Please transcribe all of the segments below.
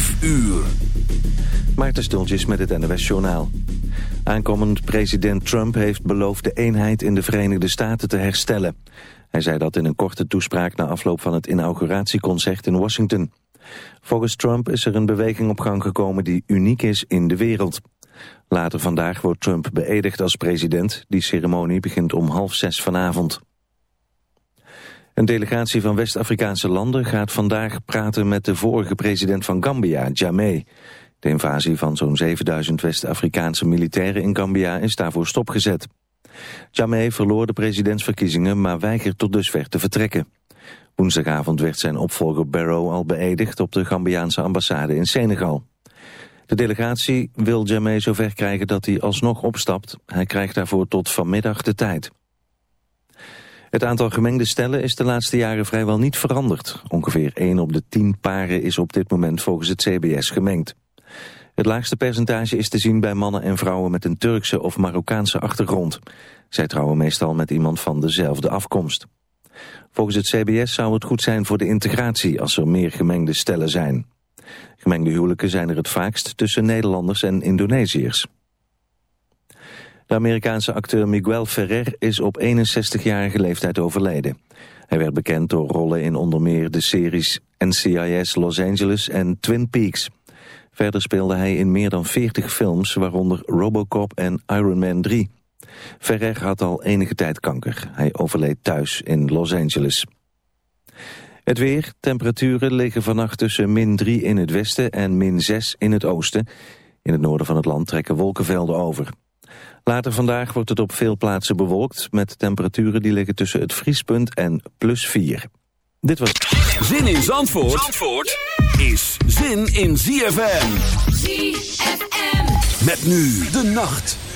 5 uur. Maarten Stultjes met het NWS Journaal. Aankomend president Trump heeft beloofd de eenheid in de Verenigde Staten te herstellen. Hij zei dat in een korte toespraak na afloop van het inauguratieconcert in Washington. Volgens Trump is er een beweging op gang gekomen die uniek is in de wereld. Later vandaag wordt Trump beëdigd als president. Die ceremonie begint om half zes vanavond. Een delegatie van West-Afrikaanse landen gaat vandaag praten met de vorige president van Gambia, Jammeh. De invasie van zo'n 7000 West-Afrikaanse militairen in Gambia is daarvoor stopgezet. Jammeh verloor de presidentsverkiezingen, maar weigert tot dusver te vertrekken. Woensdagavond werd zijn opvolger Barrow al beëdigd op de Gambiaanse ambassade in Senegal. De delegatie wil Jammeh zover krijgen dat hij alsnog opstapt. Hij krijgt daarvoor tot vanmiddag de tijd. Het aantal gemengde stellen is de laatste jaren vrijwel niet veranderd. Ongeveer 1 op de 10 paren is op dit moment volgens het CBS gemengd. Het laagste percentage is te zien bij mannen en vrouwen met een Turkse of Marokkaanse achtergrond. Zij trouwen meestal met iemand van dezelfde afkomst. Volgens het CBS zou het goed zijn voor de integratie als er meer gemengde stellen zijn. Gemengde huwelijken zijn er het vaakst tussen Nederlanders en Indonesiërs. De Amerikaanse acteur Miguel Ferrer is op 61-jarige leeftijd overleden. Hij werd bekend door rollen in onder meer de series NCIS Los Angeles en Twin Peaks. Verder speelde hij in meer dan 40 films, waaronder Robocop en Iron Man 3. Ferrer had al enige tijd kanker. Hij overleed thuis in Los Angeles. Het weer, temperaturen liggen vannacht tussen min 3 in het westen en min 6 in het oosten. In het noorden van het land trekken wolkenvelden over. Later vandaag wordt het op veel plaatsen bewolkt... met temperaturen die liggen tussen het vriespunt en plus 4. Dit was... Zin in Zandvoort, Zandvoort is zin in ZFM. ZFM. Met nu de nacht.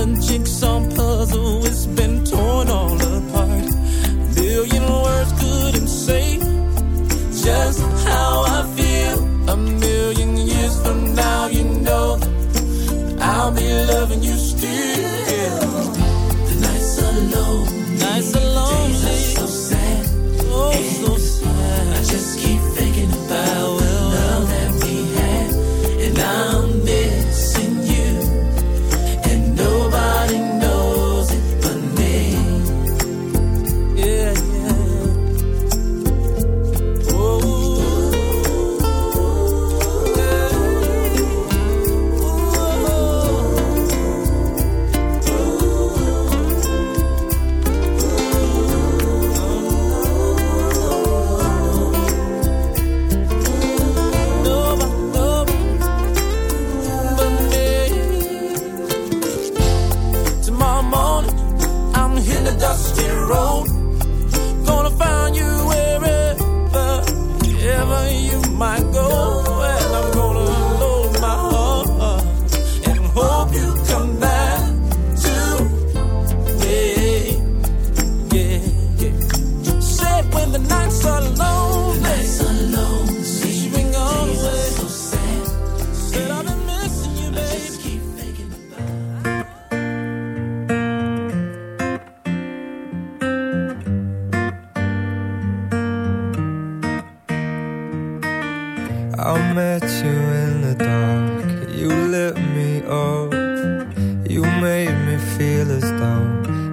a jigsaw puzzle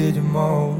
did more?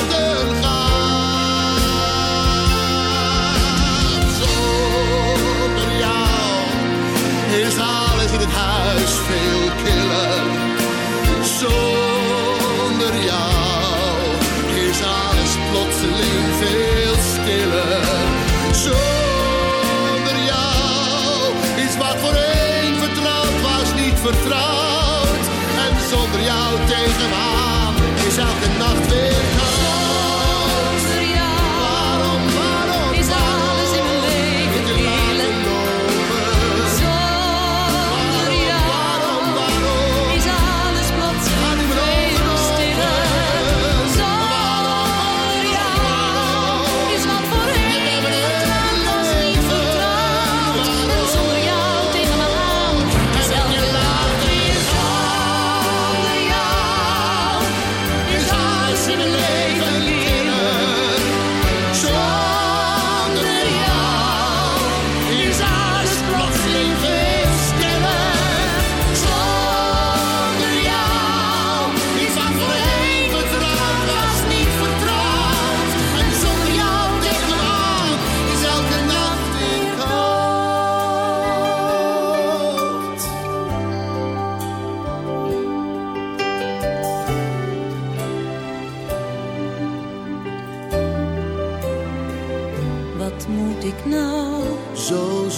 het huis veel killer. Zonder jou is alles plotseling veel stiller. Zonder jou is wat voor een vertrouwd was niet vertrouwd.